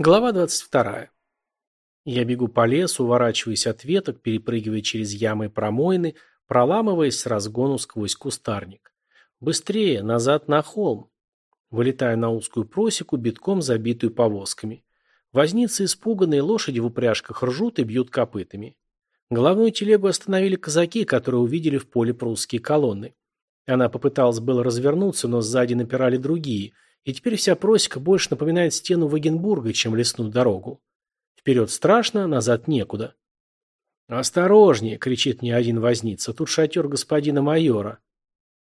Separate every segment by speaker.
Speaker 1: Глава 22. Я бегу по лесу, уворачиваясь от веток, перепрыгивая через ямы и промоины, проламываясь с разгону сквозь кустарник. Быстрее, назад на холм. Вылетаю на узкую просеку, битком забитую повозками. Возницы испуганные, лошади в упряжках ржут и бьют копытами. Головную телегу остановили казаки, которые увидели в поле прусские колонны. Она попыталась было развернуться, но сзади напирали другие – и теперь вся просека больше напоминает стену Вагенбурга, чем лесную дорогу. Вперед страшно, назад некуда. «Осторожнее!» — кричит мне один возница. «Тут шатер господина майора».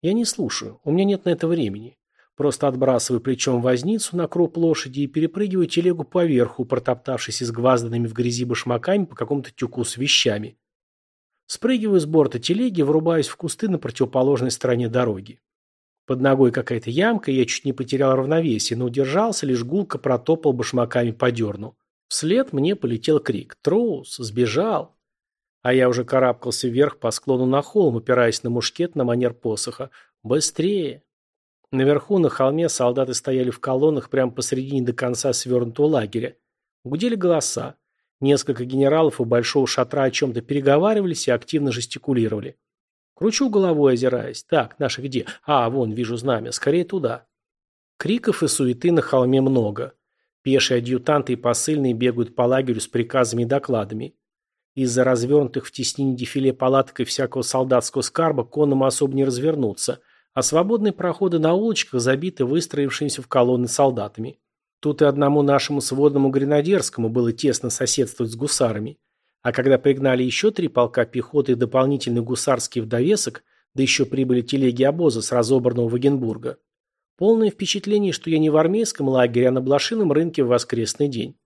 Speaker 1: Я не слушаю, у меня нет на это времени. Просто отбрасываю плечом возницу на круп лошади и перепрыгиваю телегу поверху, протоптавшись изгвазданными в грязи башмаками по какому-то тюку с вещами. Спрыгиваю с борта телеги, врубаюсь в кусты на противоположной стороне дороги. Под ногой какая-то ямка, я чуть не потерял равновесие, но удержался, лишь гулко протопал башмаками по дерну. Вслед мне полетел крик. «Трус! Сбежал!» А я уже карабкался вверх по склону на холм, опираясь на мушкет на манер посоха. «Быстрее!» Наверху, на холме, солдаты стояли в колоннах прямо посредине до конца свернутого лагеря. Гудели голоса. Несколько генералов у большого шатра о чем-то переговаривались и активно жестикулировали. Кручу головой, озираясь. Так, наши где? А, вон, вижу знамя. Скорее туда. Криков и суеты на холме много. Пешие адъютанты и посыльные бегают по лагерю с приказами и докладами. Из-за развернутых в теснине дефиле палаток и всякого солдатского скарба конному особо не развернуться, а свободные проходы на улочках забиты выстроившимися в колонны солдатами. Тут и одному нашему сводному гренадерскому было тесно соседствовать с гусарами. А когда пригнали еще три полка пехоты и дополнительный гусарский в довесок, да еще прибыли телеги обоза с разобранного Вагенбурга, полное впечатление, что я не в армейском лагере, а на блошином рынке в воскресный день.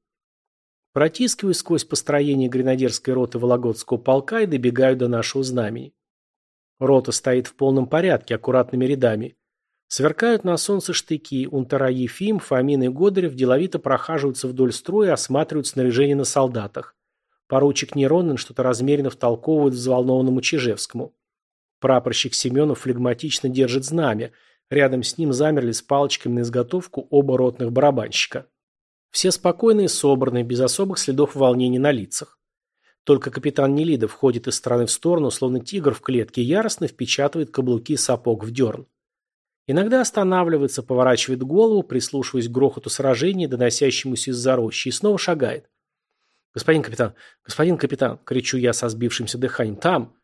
Speaker 1: Протискиваюсь сквозь построение гренадерской роты Вологодского полка и добегаю до нашего знамени. Рота стоит в полном порядке, аккуратными рядами. Сверкают на солнце штыки, унтера Ефим, Фомин и Годырев деловито прохаживаются вдоль строя и осматривают снаряжение на солдатах. Поручик Неронин что-то размеренно втолковывает взволнованному Чижевскому. Прапорщик Семенов флегматично держит знамя. Рядом с ним замерли с палочками на изготовку оба ротных барабанщика. Все спокойные собранные, без особых следов волнений на лицах. Только капитан Нелидов ходит из стороны в сторону, словно тигр в клетке, яростно впечатывает каблуки сапог в дерн. Иногда останавливается, поворачивает голову, прислушиваясь к грохоту сражения, доносящемуся из-за рощи, и снова шагает. «Господин капитан! Господин капитан!» — кричу я со сбившимся дыханием. «Там!»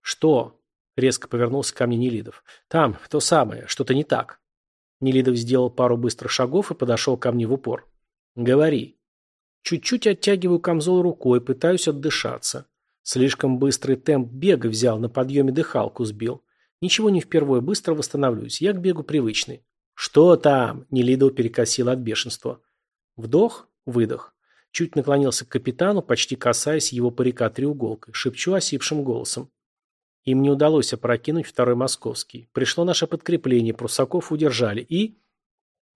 Speaker 1: «Что?» — резко повернулся ко мне Нелидов. «Там, то самое, что-то не так». Нелидов сделал пару быстрых шагов и подошел ко мне в упор. «Говори». Чуть-чуть оттягиваю камзол рукой, пытаюсь отдышаться. Слишком быстрый темп бега взял, на подъеме дыхалку сбил. Ничего не впервые, быстро восстановлюсь. Я к бегу привычный. «Что там?» – Нелидов перекосил от бешенства. Вдох, выдох. Чуть наклонился к капитану, почти касаясь его парика треуголкой. Шепчу осипшим голосом. Им не удалось опрокинуть второй московский. Пришло наше подкрепление, прусаков удержали. И...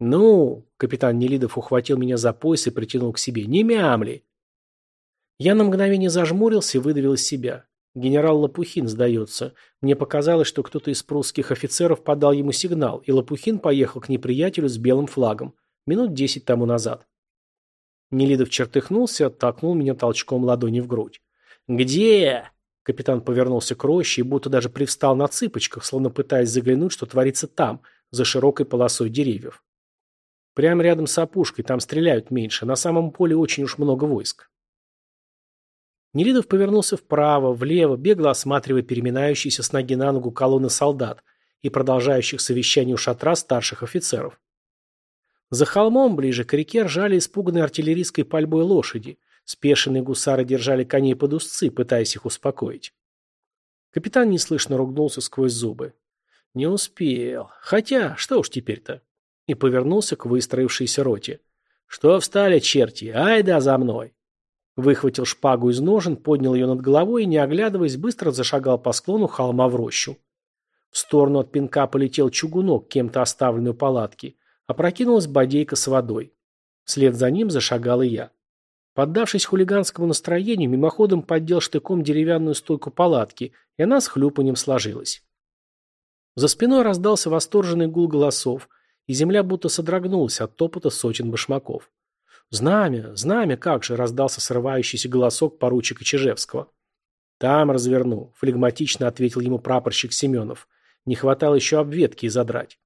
Speaker 1: «Ну!» — капитан Нелидов ухватил меня за пояс и притянул к себе. «Не мямли!» Я на мгновение зажмурился и выдавил из себя. Генерал Лопухин, сдается. Мне показалось, что кто-то из прусских офицеров подал ему сигнал, и Лопухин поехал к неприятелю с белым флагом. Минут десять тому назад. Нелидов чертыхнулся и оттолкнул меня толчком ладони в грудь. «Где?» Капитан повернулся к роще и будто даже привстал на цыпочках, словно пытаясь заглянуть, что творится там, за широкой полосой деревьев. Прямо рядом с опушкой, там стреляют меньше, на самом поле очень уж много войск. Нелидов повернулся вправо, влево, бегло осматривая переминающиеся с ноги на ногу колонны солдат и продолжающих совещание у шатра старших офицеров. За холмом, ближе к реке, ржали испуганные артиллерийской пальбой лошади. Спешенные гусары держали коней под узцы, пытаясь их успокоить. Капитан неслышно ругнулся сквозь зубы. Не успел. Хотя, что уж теперь-то. И повернулся к выстроившейся роте. Что встали, черти? Ай да за мной. Выхватил шпагу из ножен, поднял ее над головой и, не оглядываясь, быстро зашагал по склону холма в рощу. В сторону от пинка полетел чугунок, кем-то оставленный у палатки. Опрокинулась бодейка с водой. Вслед за ним зашагал и я. Поддавшись хулиганскому настроению, мимоходом поддел штыком деревянную стойку палатки, и она с хлюпанием сложилась. За спиной раздался восторженный гул голосов, и земля будто содрогнулась от топота сотен башмаков. «Знамя, знамя, как же!» – раздался срывающийся голосок поручика Чижевского. «Там разверну», – флегматично ответил ему прапорщик Семенов. «Не хватало еще обветки задрать».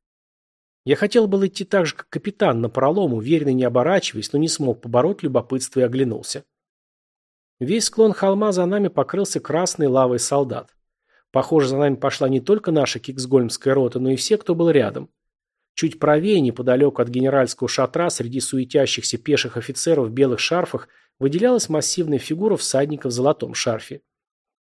Speaker 1: Я хотел был идти так же, как капитан, на пролом, уверенно не оборачиваясь, но не смог побороть любопытство и оглянулся. Весь склон холма за нами покрылся красной лавой солдат. Похоже, за нами пошла не только наша киксгольмская рота, но и все, кто был рядом. Чуть правее, неподалеку от генеральского шатра, среди суетящихся пеших офицеров в белых шарфах, выделялась массивная фигура всадника в золотом шарфе.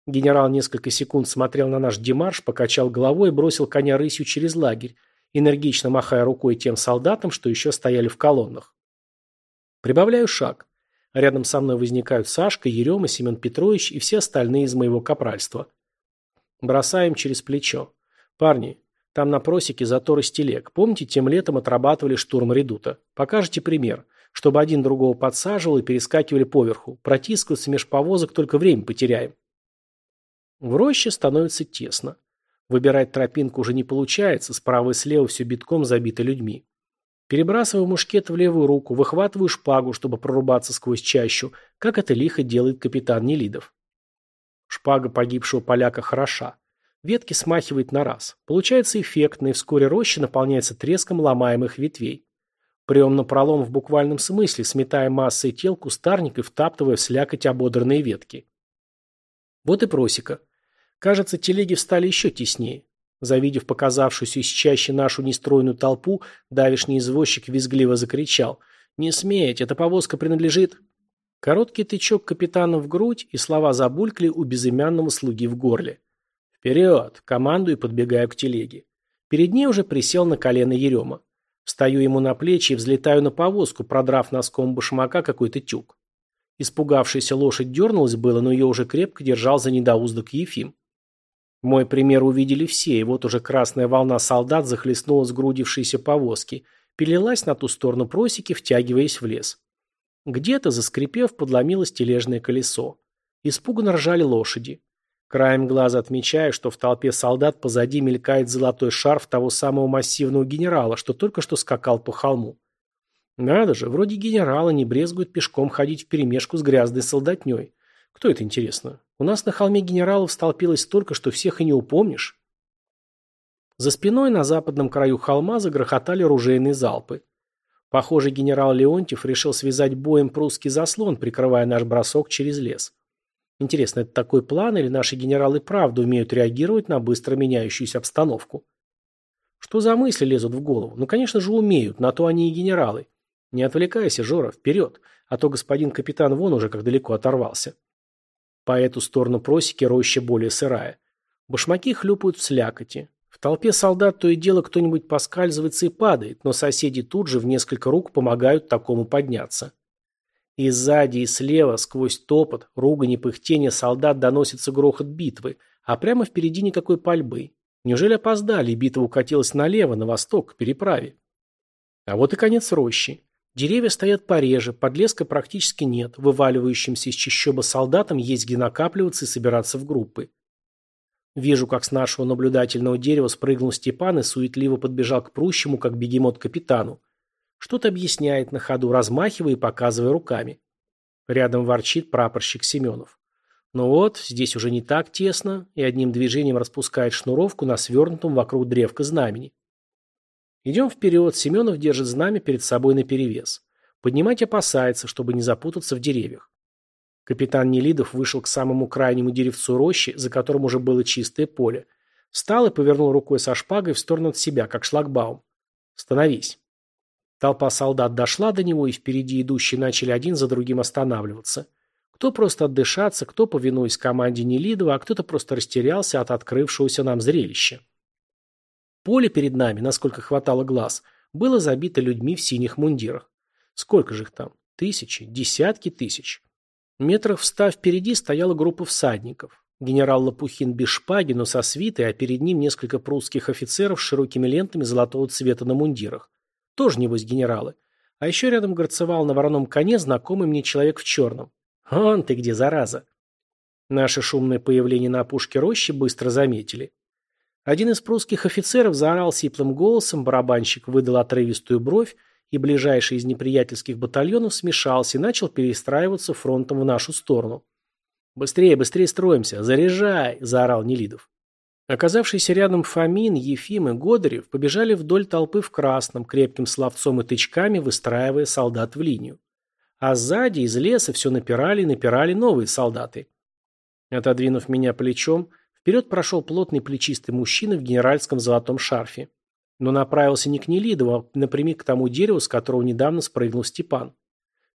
Speaker 1: Генерал несколько секунд смотрел на наш демарш, покачал головой и бросил коня рысью через лагерь, энергично махая рукой тем солдатам, что еще стояли в колоннах. Прибавляю шаг. Рядом со мной возникают Сашка, Ерема, Семен Петрович и все остальные из моего капральства. Бросаем через плечо. Парни, там на просеке затор из телег. Помните, тем летом отрабатывали штурм редута? Покажите пример. Чтобы один другого подсаживал и перескакивали поверху. Протискиваться меж повозок только время потеряем. В роще становится тесно. Выбирать тропинку уже не получается, справа и слева все битком забито людьми. Перебрасываю мушкет в левую руку, выхватываю шпагу, чтобы прорубаться сквозь чащу, как это лихо делает капитан Нелидов. Шпага погибшего поляка хороша. Ветки смахивает на раз. Получается эффектно, и вскоре роща наполняется треском ломаемых ветвей. Прием на пролом в буквальном смысле, сметая массой тел кустарник и втаптывая в слякоть ободранные ветки. Вот и просека. Кажется, телеги встали еще теснее. Завидев показавшуюся из чаще нашу нестройную толпу, давишний извозчик визгливо закричал. «Не сметь, эта повозка принадлежит...» Короткий тычок капитана в грудь, и слова забулькали у безымянного слуги в горле. «Вперед!» – командую подбегаю к телеге. Перед ней уже присел на колено Ерема. Встаю ему на плечи и взлетаю на повозку, продрав носком башмака какой-то тюк. Испугавшаяся лошадь дернулась было, но ее уже крепко держал за недоуздок Ефим. Мой пример увидели все, и вот уже красная волна солдат захлестнула сгрудившиеся повозки, перелилась на ту сторону просеки, втягиваясь в лес. Где-то, заскрипев, подломилось тележное колесо. Испуганно ржали лошади. Краем глаза отмечаю, что в толпе солдат позади мелькает золотой шарф того самого массивного генерала, что только что скакал по холму. Надо же, вроде генерала не брезгует пешком ходить вперемешку с грязной солдатней. Кто это, интересно? У нас на холме генералов столпилось столько, что всех и не упомнишь. За спиной на западном краю холма загрохотали ружейные залпы. Похоже, генерал Леонтьев решил связать боем прусский заслон, прикрывая наш бросок через лес. Интересно, это такой план или наши генералы правда умеют реагировать на быстро меняющуюся обстановку? Что за мысли лезут в голову? Ну, конечно же, умеют, на то они и генералы. Не отвлекайся, Жора, вперед, а то господин капитан вон уже как далеко оторвался. По эту сторону просеки роща более сырая. Башмаки хлюпают в слякоти. В толпе солдат то и дело кто-нибудь поскальзывается и падает, но соседи тут же в несколько рук помогают такому подняться. И сзади, и слева, сквозь топот, ругань и пыхтение солдат доносится грохот битвы, а прямо впереди никакой пальбы. Неужели опоздали, битва укатилась налево, на восток, к переправе? А вот и конец рощи. Деревья стоят пореже, подлеска практически нет, вываливающимся из чащоба солдатам есть где накапливаться и собираться в группы. Вижу, как с нашего наблюдательного дерева спрыгнул Степан и суетливо подбежал к прущему, как бегемот капитану. Что-то объясняет на ходу, размахивая и показывая руками. Рядом ворчит прапорщик Семенов. Ну вот, здесь уже не так тесно, и одним движением распускает шнуровку на свернутом вокруг древка знамени. Идем вперед, Семенов держит знамя перед собой наперевес. Поднимать опасается, чтобы не запутаться в деревьях. Капитан Нелидов вышел к самому крайнему деревцу рощи, за которым уже было чистое поле. Встал и повернул рукой со шпагой в сторону от себя, как шлагбаум. «Становись». Толпа солдат дошла до него, и впереди идущие начали один за другим останавливаться. Кто просто отдышаться, кто, повинуясь команде Нелидова, а кто-то просто растерялся от открывшегося нам зрелища. Поле перед нами, насколько хватало глаз, было забито людьми в синих мундирах. Сколько же их там? Тысячи, десятки тысяч. Метрах в ста впереди стояла группа всадников. Генерал Лопухин без шпаги, но со свитой, а перед ним несколько прусских офицеров с широкими лентами золотого цвета на мундирах. Тоже, небось, генералы. А еще рядом горцевал на вороном коне знакомый мне человек в черном. «Он ты где, зараза!» Наше шумное появление на опушке рощи быстро заметили. Один из прусских офицеров заорал сиплым голосом, барабанщик выдал отрывистую бровь, и ближайший из неприятельских батальонов смешался и начал перестраиваться фронтом в нашу сторону. «Быстрее, быстрее строимся! Заряжай!» – заорал Нелидов. Оказавшиеся рядом Фомин, Ефим и Годырев побежали вдоль толпы в красном, крепким словцом и тычками выстраивая солдат в линию. А сзади из леса все напирали и напирали новые солдаты. Отодвинув меня плечом, вперед прошел плотный плечистый мужчина в генеральском золотом шарфе. Но направился не к Нелидову, а напрямик к тому дереву, с которого недавно спрыгнул Степан.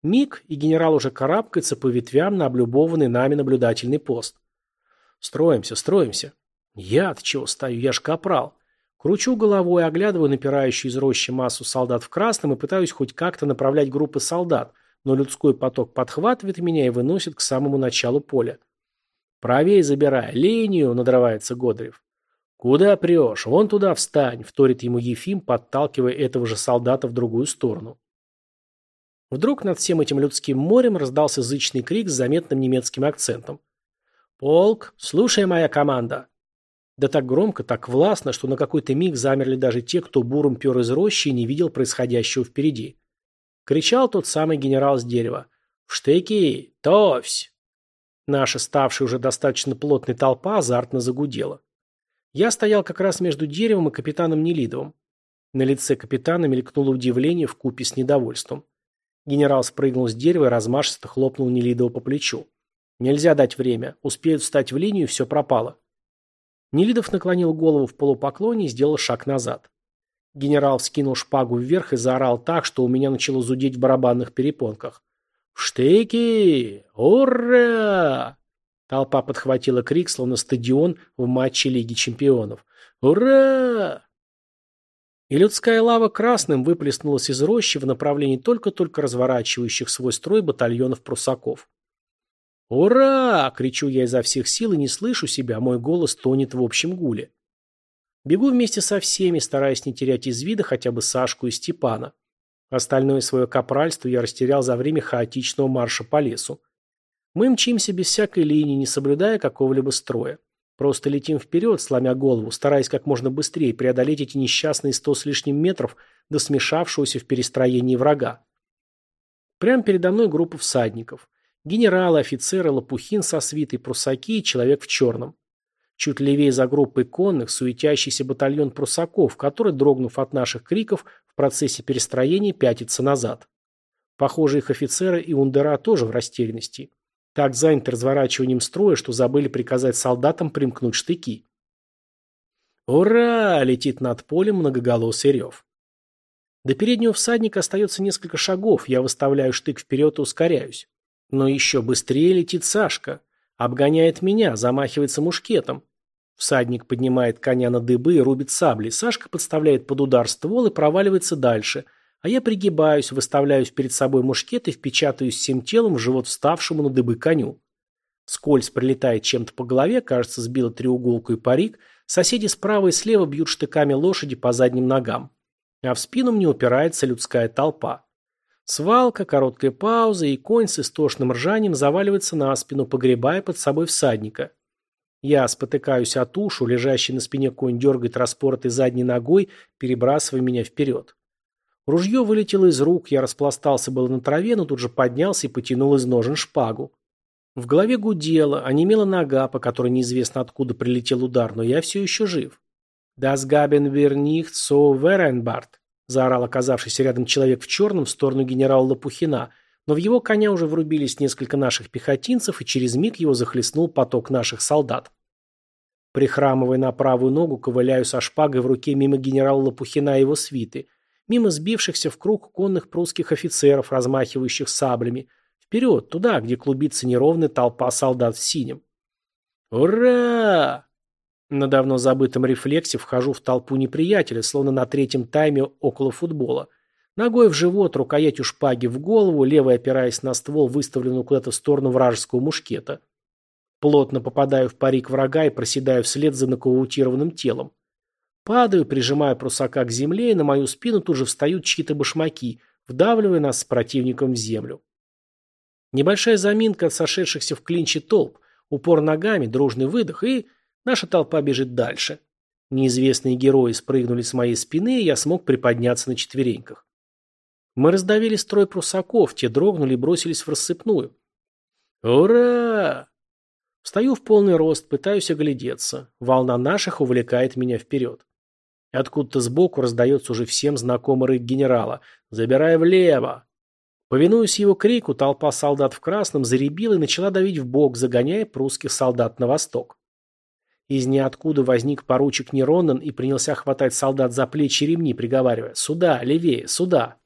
Speaker 1: Миг, и генерал уже карабкается по ветвям на облюбованный нами наблюдательный пост. Строимся, строимся. Я от чего стою? Я ж капрал. Кручу головой, оглядываю напирающую из рощи массу солдат в красном и пытаюсь хоть как-то направлять группы солдат, но людской поток подхватывает меня и выносит к самому началу поля. «Правее забирай, линию!» — надрывается Годрев. «Куда прешь? Вон туда встань!» — вторит ему Ефим, подталкивая этого же солдата в другую сторону. Вдруг над всем этим людским морем раздался зычный крик с заметным немецким акцентом. «Полк, слушай моя команда!» Да так громко, так властно, что на какой-то миг замерли даже те, кто буром пер из рощи и не видел происходящего впереди. Кричал тот самый генерал с дерева. «В штыки! Товсь!» Наша, ставшая уже достаточно плотной толпа, азартно загудела. Я стоял как раз между деревом и капитаном Нелидовым. На лице капитана мелькнуло удивление в купе с недовольством. Генерал спрыгнул с дерева и размашисто хлопнул Нелидова по плечу. «Нельзя дать время. Успеют встать в линию, все пропало». Нелидов наклонил голову в полупоклоне и сделал шаг назад. Генерал вскинул шпагу вверх и заорал так, что у меня начало зудеть в барабанных перепонках. «Штыки! Ура!» Толпа подхватила крик, словно стадион в матче Лиги чемпионов. «Ура!» И людская лава красным выплеснулась из рощи в направлении только-только разворачивающих свой строй батальонов прусаков. «Ура!» – кричу я изо всех сил и не слышу себя, мой голос тонет в общем гуле. Бегу вместе со всеми, стараясь не терять из вида хотя бы Сашку и Степана. Остальное свое капральство я растерял за время хаотичного марша по лесу. Мы мчимся без всякой линии, не соблюдая какого-либо строя. Просто летим вперед, сломя голову, стараясь как можно быстрее преодолеть эти несчастные сто с лишним метров до смешавшегося в перестроении врага. Прямо передо мной группа всадников. Генералы, офицеры, лопухин со свитой, прусаки и человек в черном. Чуть левее за группой конных суетящийся батальон прусаков, который, дрогнув от наших криков, в процессе перестроения пятится назад. Похоже, их офицеры и ундера тоже в растерянности. Так заняты разворачиванием строя, что забыли приказать солдатам примкнуть штыки. «Ура!» — летит над полем многоголосый рев. До переднего всадника остается несколько шагов, я выставляю штык вперед и ускоряюсь. Но еще быстрее летит Сашка. Обгоняет меня, замахивается мушкетом. Всадник поднимает коня на дыбы и рубит саблей. Сашка подставляет под удар ствол и проваливается дальше. А я пригибаюсь, выставляюсь перед собой мушкет и впечатаюсь всем телом в живот вставшему на дыбы коню. Скользь прилетает чем-то по голове, кажется, сбила треуголку и парик. Соседи справа и слева бьют штыками лошади по задним ногам. А в спину мне упирается людская толпа. Свалка, короткая пауза, и конь с истошным ржанием заваливается на спину, погребая под собой всадника. Я спотыкаюсь от ушу, лежащий на спине конь дергает распоротой задней ногой, перебрасывая меня вперед. Ружье вылетело из рук, я распластался было на траве, но тут же поднялся и потянул из ножен шпагу. В голове гудело, онемела нога, по которой неизвестно откуда прилетел удар, но я все еще жив. «Das gaben wir nicht so Веренбард», заорал оказавшийся рядом человек в черном в сторону генерала Лопухина, но в его коня уже врубились несколько наших пехотинцев, и через миг его захлестнул поток наших солдат. Прихрамывая на правую ногу, ковыляю со шпагой в руке мимо генерала Лопухина и его свиты, мимо сбившихся в круг конных прусских офицеров, размахивающих саблями, вперед, туда, где клубится неровная толпа солдат в синем. «Ура!» На давно забытом рефлексе вхожу в толпу неприятеля, словно на третьем тайме около футбола. Ногой в живот, рукоятью шпаги в голову, левой опираясь на ствол, выставленную куда-то в сторону вражеского мушкета. Плотно попадаю в парик врага и проседаю вслед за нокаутированным телом. Падаю, прижимая прусака к земле, и на мою спину тут же встают чьи-то башмаки, вдавливая нас с противником в землю. Небольшая заминка от сошедшихся в клинче толп, упор ногами, дружный выдох и... Наша толпа бежит дальше. Неизвестные герои спрыгнули с моей спины, и я смог приподняться на четвереньках. Мы раздавили строй прусаков, те дрогнули и бросились в рассыпную. «Ура!» Встаю в полный рост, пытаюсь оглядеться. Волна наших увлекает меня вперед. Откуда-то сбоку раздается уже всем знакомый рык генерала. «Забирай влево!» Повинуясь его крику, толпа солдат в красном заребила и начала давить в бок, загоняя прусских солдат на восток. Из ниоткуда возник поручик Неронен и принялся хватать солдат за плечи ремни, приговаривая «Сюда, левее, сюда!»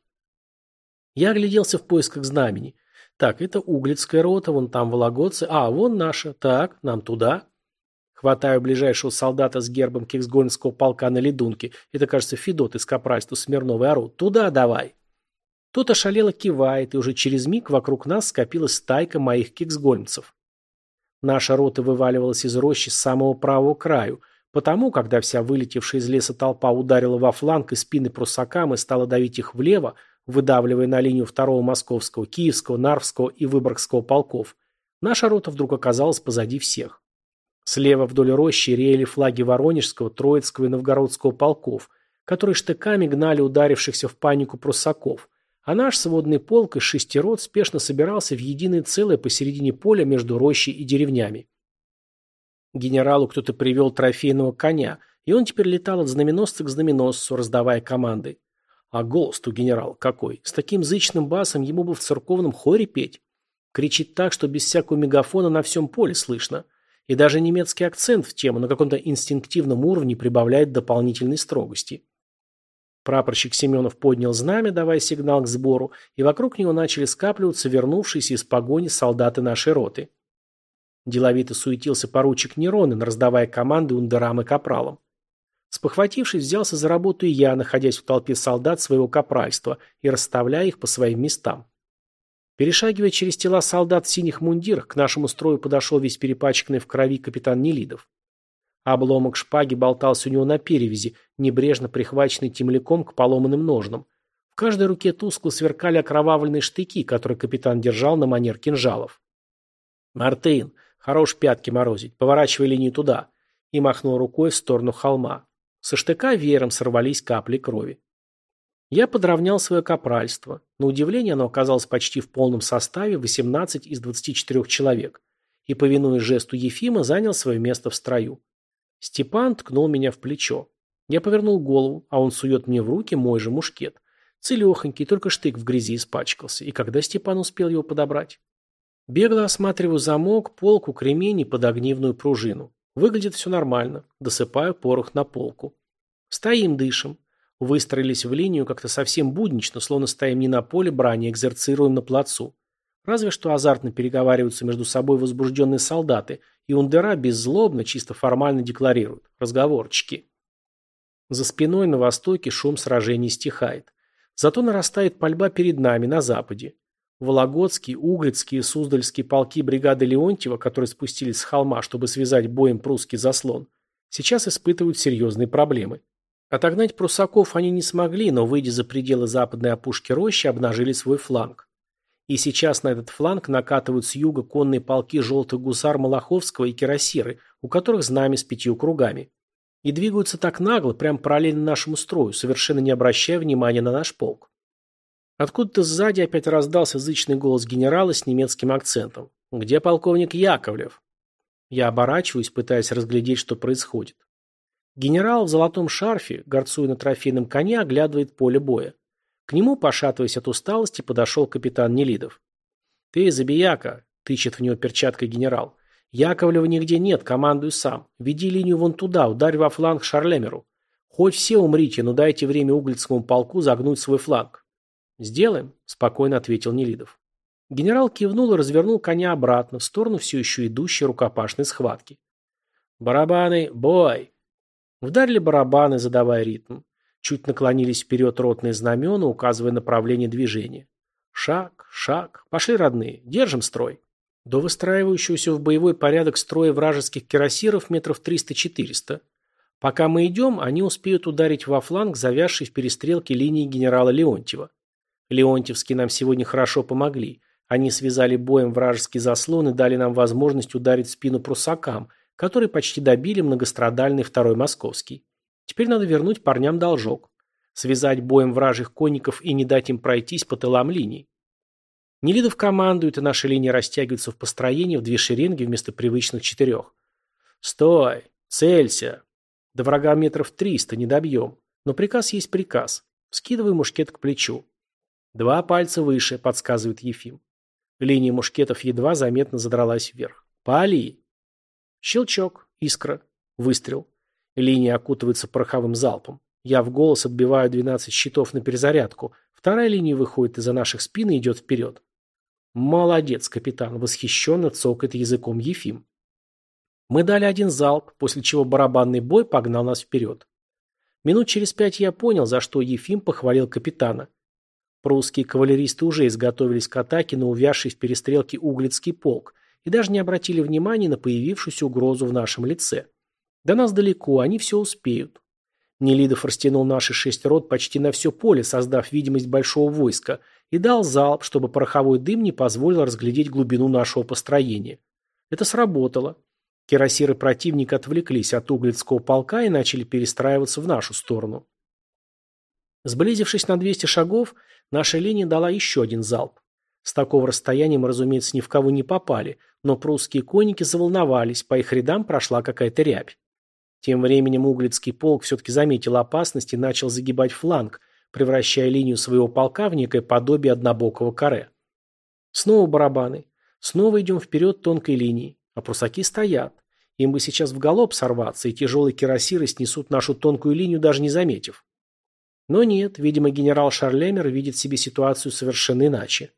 Speaker 1: Я огляделся в поисках знамени. Так, это Углицкая рота, вон там Вологодцы, а, вон наша, так, нам туда. Хватаю ближайшего солдата с гербом Кексгольмского полка на ледунке. Это, кажется, Федот из капральства Смирновой орут. Туда давай. Тот ошалело кивает, и уже через миг вокруг нас скопилась стайка моих кексгольмцев. Наша рота вываливалась из рощи с самого правого краю, потому, когда вся вылетевшая из леса толпа ударила во фланг и спины прусакам и стала давить их влево, выдавливая на линию второго московского, киевского, нарвского и выборгского полков, наша рота вдруг оказалась позади всех. Слева вдоль рощи реяли флаги Воронежского, Троицкого и Новгородского полков, которые штыками гнали ударившихся в панику прусаков, а наш сводный полк из шести рот спешно собирался в единое целое посередине поля между рощей и деревнями. Генералу кто-то привел трофейного коня, и он теперь летал от знаменосца к знаменосцу, раздавая команды. А голос у генерал какой! С таким зычным басом ему бы в церковном хоре петь. Кричит так, что без всякого мегафона на всем поле слышно – и даже немецкий акцент в тему на каком-то инстинктивном уровне прибавляет дополнительной строгости. Прапорщик Семенов поднял знамя, давая сигнал к сбору, и вокруг него начали скапливаться вернувшиеся из погони солдаты нашей роты. Деловито суетился поручик Неронин, раздавая команды ундерам и капралам. Спохватившись, взялся за работу и я, находясь в толпе солдат своего капральства и расставляя их по своим местам. Перешагивая через тела солдат в синих мундирах, к нашему строю подошел весь перепачканный в крови капитан Нелидов. Обломок шпаги болтался у него на перевязи, небрежно прихваченный темляком к поломанным ножнам. В каждой руке тускло сверкали окровавленные штыки, которые капитан держал на манер кинжалов. «Мартын, хорош пятки морозить, поворачивай линию туда», и махнул рукой в сторону холма. Со штыка веером сорвались капли крови. Я подровнял свое капральство. На удивление оно оказалось почти в полном составе 18 из 24 человек. И, повинуясь жесту Ефима, занял свое место в строю. Степан ткнул меня в плечо. Я повернул голову, а он сует мне в руки мой же мушкет. Целехонький, только штык в грязи испачкался. И когда Степан успел его подобрать? Бегло осматриваю замок, полку, кремень и подогнивную пружину. Выглядит все нормально. Досыпаю порох на полку. Стоим, дышим. Выстроились в линию как-то совсем буднично, словно стоим не на поле брани, экзерцируем на плацу. Разве что азартно переговариваются между собой возбужденные солдаты, и ундера беззлобно, чисто формально декларируют. Разговорчики. За спиной на востоке шум сражений стихает. Зато нарастает пальба перед нами, на западе. Вологодские, Углицкие и Суздальские полки бригады Леонтьева, которые спустились с холма, чтобы связать боем прусский заслон, сейчас испытывают серьезные проблемы. Отогнать прусаков они не смогли, но, выйдя за пределы западной опушки рощи, обнажили свой фланг. И сейчас на этот фланг накатывают с юга конные полки желтых гусар Малаховского и Кирасиры, у которых знамя с пятью кругами. И двигаются так нагло, прямо параллельно нашему строю, совершенно не обращая внимания на наш полк. Откуда-то сзади опять раздался зычный голос генерала с немецким акцентом. «Где полковник Яковлев?» Я оборачиваюсь, пытаясь разглядеть, что происходит. Генерал в золотом шарфе, горцуя на трофейном коне, оглядывает поле боя. К нему, пошатываясь от усталости, подошел капитан Нелидов. «Ты, Забияка!» – тычет в него перчаткой генерал. «Яковлева нигде нет, командуй сам. Веди линию вон туда, ударь во фланг Шарлемеру. Хоть все умрите, но дайте время Углицкому полку загнуть свой фланг». «Сделаем», – спокойно ответил Нелидов. Генерал кивнул и развернул коня обратно, в сторону все еще идущей рукопашной схватки. «Барабаны, бой!» Вдарили барабаны, задавая ритм. Чуть наклонились вперед ротные знамена, указывая направление движения. Шаг, шаг. Пошли, родные. Держим строй. До выстраивающегося в боевой порядок строя вражеских кирасиров метров 300-400. Пока мы идем, они успеют ударить во фланг, завязшей в перестрелке линии генерала Леонтьева. Леонтьевские нам сегодня хорошо помогли. Они связали боем вражеский заслон и дали нам возможность ударить в спину прусакам, которые почти добили многострадальный второй московский. Теперь надо вернуть парням должок. связать боем вражьих конников и не дать им пройтись по тылам линий. Нелидов командует, и наша линия растягивается в построении в две шеренги вместо привычных четырех. «Стой! Целься! До врага метров триста, не добьем. Но приказ есть приказ. Скидывай мушкет к плечу. Два пальца выше, подсказывает Ефим. Линия мушкетов едва заметно задралась вверх. Пали! Щелчок, искра, выстрел. Линия окутывается пороховым залпом. Я в голос отбиваю 12 щитов на перезарядку. Вторая линия выходит из-за наших спин и идет вперед. Молодец, капитан, восхищенно цокает языком Ефим. Мы дали один залп, после чего барабанный бой погнал нас вперед. Минут через пять я понял, за что Ефим похвалил капитана. Прусские кавалеристы уже изготовились к атаке на увязший в перестрелке Углицкий полк и даже не обратили внимания на появившуюся угрозу в нашем лице. До нас далеко, они все успеют. Нелидов растянул наши шесть рот почти на все поле, создав видимость большого войска, и дал залп, чтобы пороховой дым не позволил разглядеть глубину нашего построения. Это сработало. Кирасиры противника отвлеклись от Углицкого полка и начали перестраиваться в нашу сторону. Сблизившись на 200 шагов, наша линия дала еще один залп. С такого расстояния мы, разумеется, ни в кого не попали, но прусские конники заволновались, по их рядам прошла какая-то рябь. Тем временем Углицкий полк все-таки заметил опасность и начал загибать фланг, превращая линию своего полка в некое подобие однобокого каре. Снова барабаны. Снова идем вперед тонкой линией. А прусаки стоят. Им бы сейчас в галоп сорваться, и тяжелые кирасиры снесут нашу тонкую линию, даже не заметив. Но нет, видимо, генерал Шарлемер видит себе ситуацию совершенно иначе.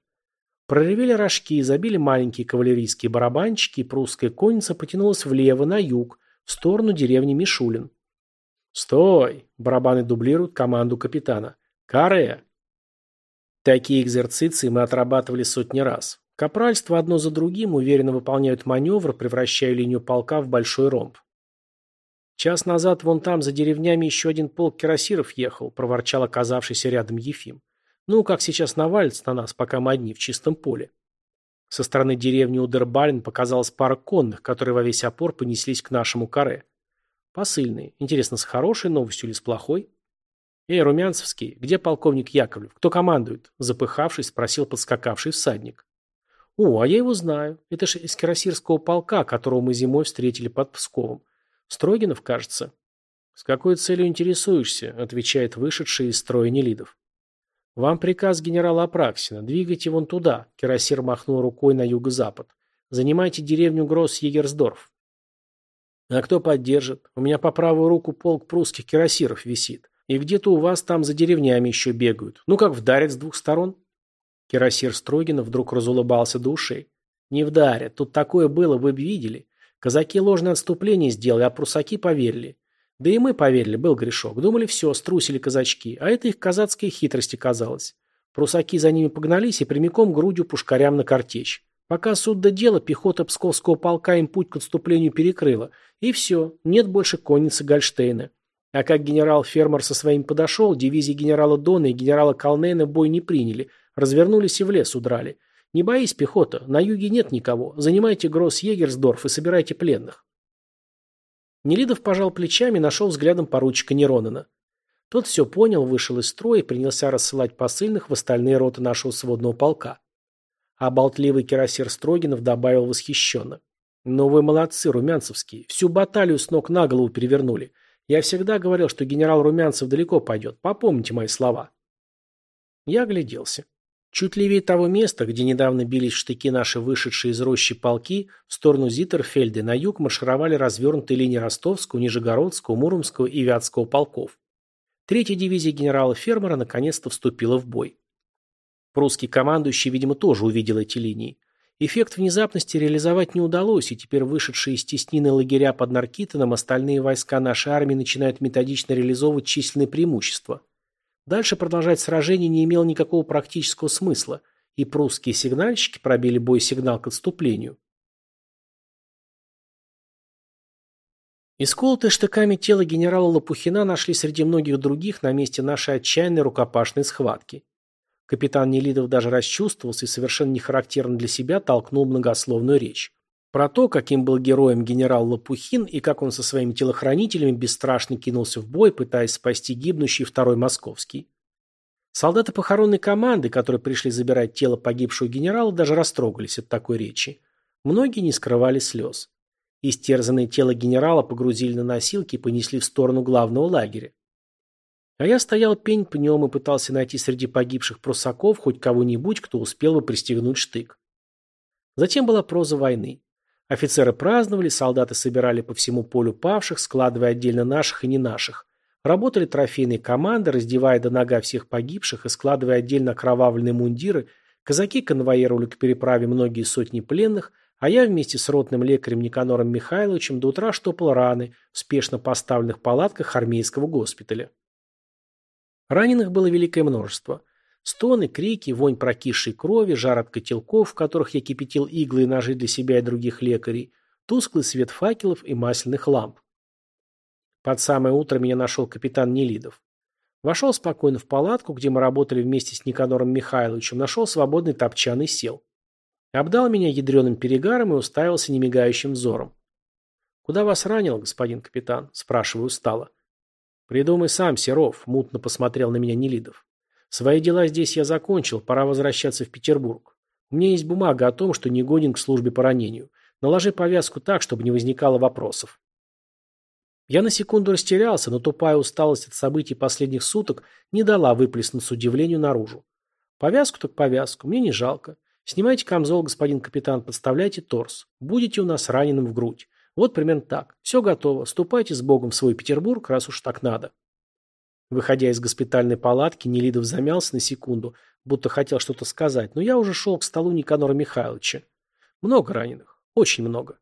Speaker 1: Проревели рожки, забили маленькие кавалерийские барабанчики, и прусская конница потянулась влево, на юг, в сторону деревни Мишулин. «Стой!» – барабаны дублируют команду капитана. «Каре!» Такие экзерциции мы отрабатывали сотни раз. Капральство одно за другим уверенно выполняют маневр, превращая линию полка в большой ромб. «Час назад вон там, за деревнями, еще один полк кирасиров ехал», – проворчал оказавшийся рядом Ефим. «Ну, как сейчас навалится на нас, пока мы одни в чистом поле». Со стороны деревни Удербалин показалась пара конных, которые во весь опор понеслись к нашему каре. Посыльные. Интересно, с хорошей новостью или с плохой? «Эй, Румянцевский, где полковник Яковлев? Кто командует?» Запыхавшись, спросил подскакавший всадник. «О, а я его знаю. Это же из Кирасирского полка, которого мы зимой встретили под Псковом. Строгинов, кажется. С какой целью интересуешься? Отвечает вышедший из строя Нелидов. Вам приказ генерала Апраксина. Двигайте вон туда. Кирасир махнул рукой на юго-запад. Занимайте деревню Гросс-Егерсдорф. А кто поддержит? У меня по правую руку полк прусских кирасиров висит. И где-то у вас там за деревнями еще бегают. Ну как вдарят с двух сторон? Кирасир Строгинов вдруг разулыбался до ушей. Не вдарят. Тут такое было, вы бы видели. Казаки ложное отступление сделали, а прусаки поверили. Да и мы поверили, был грешок. Думали, все, струсили казачки. А это их казацкая хитрость оказалась. Прусаки за ними погнались и прямиком грудью пушкарям на картечь. Пока суд до дела, пехота Псковского полка им путь к отступлению перекрыла. И все, нет больше конницы Гольштейна. А как генерал Фермер со своим подошел, дивизии генерала Дона и генерала Калнейна бой не приняли, развернулись и в лес удрали. Не боись, пехота, на юге нет никого. Занимайте Гросс-Егерсдорф и собирайте пленных. Нелидов пожал плечами и нашел взглядом поручика Неронена. Тот все понял, вышел из строя и принялся рассылать посыльных в остальные роты нашего сводного полка. А болтливый кирасир Строгинов добавил восхищенно. «Ну вы молодцы, румянцевские. Всю баталию с ног на голову перевернули. Я всегда говорил, что генерал Румянцев далеко пойдет. Попомните мои слова». Я огляделся. Чуть левее того места, где недавно бились штыки наши вышедшие из рощи полки, в сторону Зитерфельда на юг маршировали развернутые линии Ростовского, Нижегородского, Муромского и Вятского полков. Третья дивизия генерала Фермера наконец-то вступила в бой. Прусский командующий, видимо, тоже увидел эти линии. Эффект внезапности реализовать не удалось, и теперь вышедшие из теснины лагеря под Наркитоном остальные войска нашей армии начинают методично реализовывать численные преимущества. Дальше продолжать сражение не имело никакого практического смысла, и прусские сигнальщики пробили бой-сигнал к отступлению. Исколотое штыками тело генерала Лопухина нашли среди многих других на месте нашей отчаянной рукопашной схватки. Капитан Нелидов даже расчувствовался и совершенно не характерно для себя толкнул многословную речь. Про то, каким был героем генерал Лопухин и как он со своими телохранителями бесстрашно кинулся в бой, пытаясь спасти гибнущий второй московский. Солдаты похоронной команды, которые пришли забирать тело погибшего генерала, даже растрогались от такой речи. Многие не скрывали слез. Истерзанное тело генерала погрузили на носилки и понесли в сторону главного лагеря. А я стоял пень пнем и пытался найти среди погибших прусаков хоть кого-нибудь, кто успел бы пристегнуть штык. Затем была проза войны. Офицеры праздновали, солдаты собирали по всему полю павших, складывая отдельно наших и не наших. Работали трофейные команды, раздевая до нога всех погибших и складывая отдельно окровавленные мундиры, казаки конвоировали к переправе многие сотни пленных, а я вместе с ротным лекарем Никанором Михайловичем до утра штопал раны в спешно поставленных палатках армейского госпиталя. Раненых было великое множество. Стоны, крики, вонь прокисшей крови, жар от котелков, в которых я кипятил иглы и ножи для себя и других лекарей, тусклый свет факелов и масляных ламп. Под самое утро меня нашел капитан Нелидов. Вошел спокойно в палатку, где мы работали вместе с Никанором Михайловичем, нашел свободный топчан и сел. Обдал меня ядреным перегаром и уставился немигающим взором. «Куда вас ранило, господин капитан?» – спрашиваю устало. «Придумай сам, Серов», – мутно посмотрел на меня Нелидов. «Свои дела здесь я закончил, пора возвращаться в Петербург. У меня есть бумага о том, что не годен к службе по ранению. Наложи повязку так, чтобы не возникало вопросов». Я на секунду растерялся, но тупая усталость от событий последних суток не дала выплеснуться удивлению наружу. Повязку так повязку, мне не жалко. Снимайте камзол, господин капитан, подставляйте торс. Будете у нас раненым в грудь. Вот примерно так. Все готово. Ступайте с Богом в свой Петербург, раз уж так надо. Выходя из госпитальной палатки, Нелидов замялся на секунду, будто хотел что-то сказать, но я уже шел к столу Никанора Михайловича. Много раненых. Очень много.